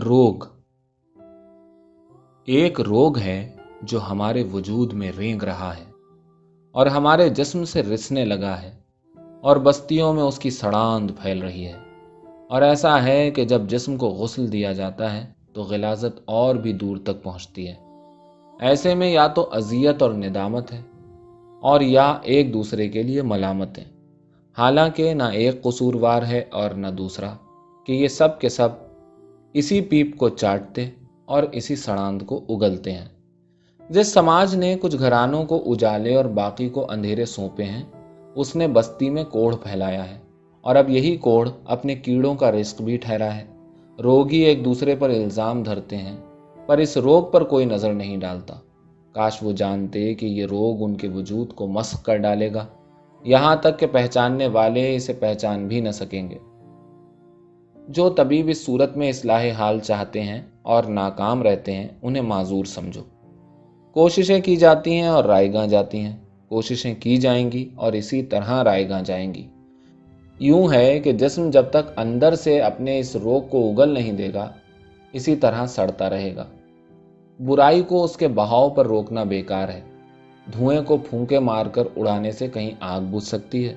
روگ۔ ایک روگ ہے جو ہمارے وجود میں رینگ رہا ہے اور ہمارے جسم سے رسنے لگا ہے اور بستیوں میں اس کی سڑاند پھیل رہی ہے۔ اور ایسا ہے کہ جب جسم کو غسل دیا جاتا ہے تو غلازت اور بھی دور تک پہنچتی ہے۔ ایسے میں یا تو اذیت اور ندامت ہے اور یا ایک دوسرے کے لیے ملامت ہے۔ حالانکہ نہ ایک قصوروار ہے اور نہ دوسرا کہ یہ سب کے سب اسی پیپ کو چاٹتے اور اسی سڑاند کو اگلتے ہیں۔ جس سماج نے کچھ گھرانوں کو اجالے اور باقی کو اندھیرے سونپے ہیں، اس نے بستی میں کوڑ پھیلایا ہے۔ اور اب یہی کوڑ اپنے کیڑوں کا رزق بھی ٹھہرا ہے۔ روگی ایک دوسرے پر الزام دھرتے ہیں، پر اس روگ پر کوئی نظر نہیں ڈالتا۔ کاش وہ جانتے کہ یہ روگ ان کے وجود کو مسق کر ڈالے گا۔ یہاں تک کہ پہچاننے والے اسے پہچان بھی نہ سکیں گے۔ جو طبیب اس صورت میں اصلاح حال چاہتے ہیں اور ناکام رہتے ہیں، انہیں معذور سمجھو۔ کوششیں کی جاتی ہیں اور رائے گاں جاتی ہیں۔ کوششیں کی جائیں گی اور اسی طرح رائے گاں جائیں گی۔ یوں ہے کہ جسم جب تک اندر سے اپنے اس روگ کو اگل نہیں دے گا، اسی طرح سڑتا رہے گا۔ برائی کو اس کے بہاؤ پر روکنا بیکار ہے۔ دھوئیں کو پھونکے مار کر اڑانے سے کہیں آگ بجھ سکتی ہے۔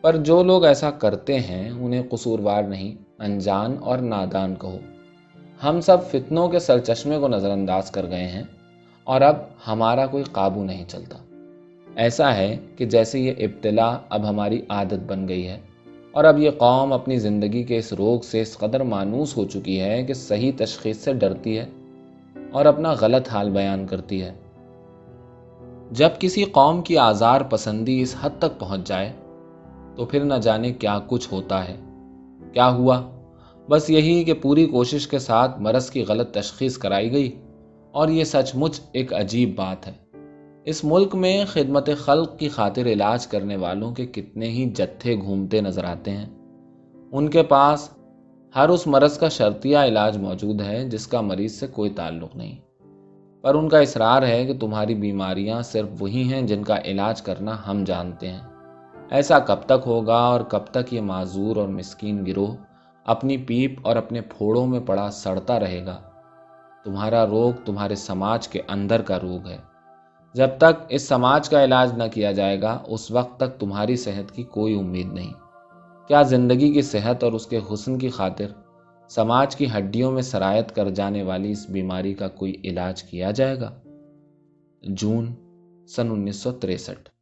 پر جو لوگ ایسا کرتے ہیں، انہیں قصوروار نہیں، انجان اور نادان کہو۔ ہم سب فتنوں کے سرچشمے کو نظر انداز کر گئے ہیں اور اب ہمارا کوئی قابو نہیں چلتا۔ ایسا ہے کہ جیسے یہ ابتلا اب ہماری عادت بن گئی ہے اور اب یہ قوم اپنی زندگی کے اس روگ سے اس قدر مانوس ہو چکی ہے کہ صحیح تشخیص سے ڈرتی ہے اور اپنا غلط حال بیان کرتی ہے۔ جب کسی قوم کی آزار پسندی اس حد تک پہنچ جائے تو پھر نہ جانے کیا کچھ ہوتا ہے۔ کیا ہوا؟ بس یہی کہ پوری کوشش کے ساتھ مرض کی غلط تشخیص کرائی گئی۔ اور یہ سچ مچ ایک عجیب بات ہے۔ اس ملک میں خدمت خلق کی خاطر علاج کرنے والوں کے کتنے ہی جتھے گھومتے نظر آتے ہیں۔ ان کے پاس ہر اس مرض کا شرطیہ علاج موجود ہے جس کا مریض سے کوئی تعلق نہیں۔ پر ان کا اصرار ہے کہ تمہاری بیماریاں صرف وہی ہیں جن کا علاج کرنا ہم جانتے ہیں۔ ایسا کب تک ہوگا اور کب تک یہ معذور اور مسکین گروہ اپنی پیپ اور اپنے پھوڑوں میں پڑا سڑتا رہے گا؟ تمہارا روگ تمہارے سماج کے اندر کا روگ ہے۔ جب تک اس سماج کا علاج نہ کیا جائے گا، اس وقت تک تمہاری صحت کی کوئی امید نہیں۔ کیا زندگی کی صحت اور اس کے حسن کی خاطر سماج کی ہڈیوں میں سرایت کر جانے والی اس بیماری کا کوئی علاج کیا جائے گا؟ جون سن انیس سو تریسٹھ۔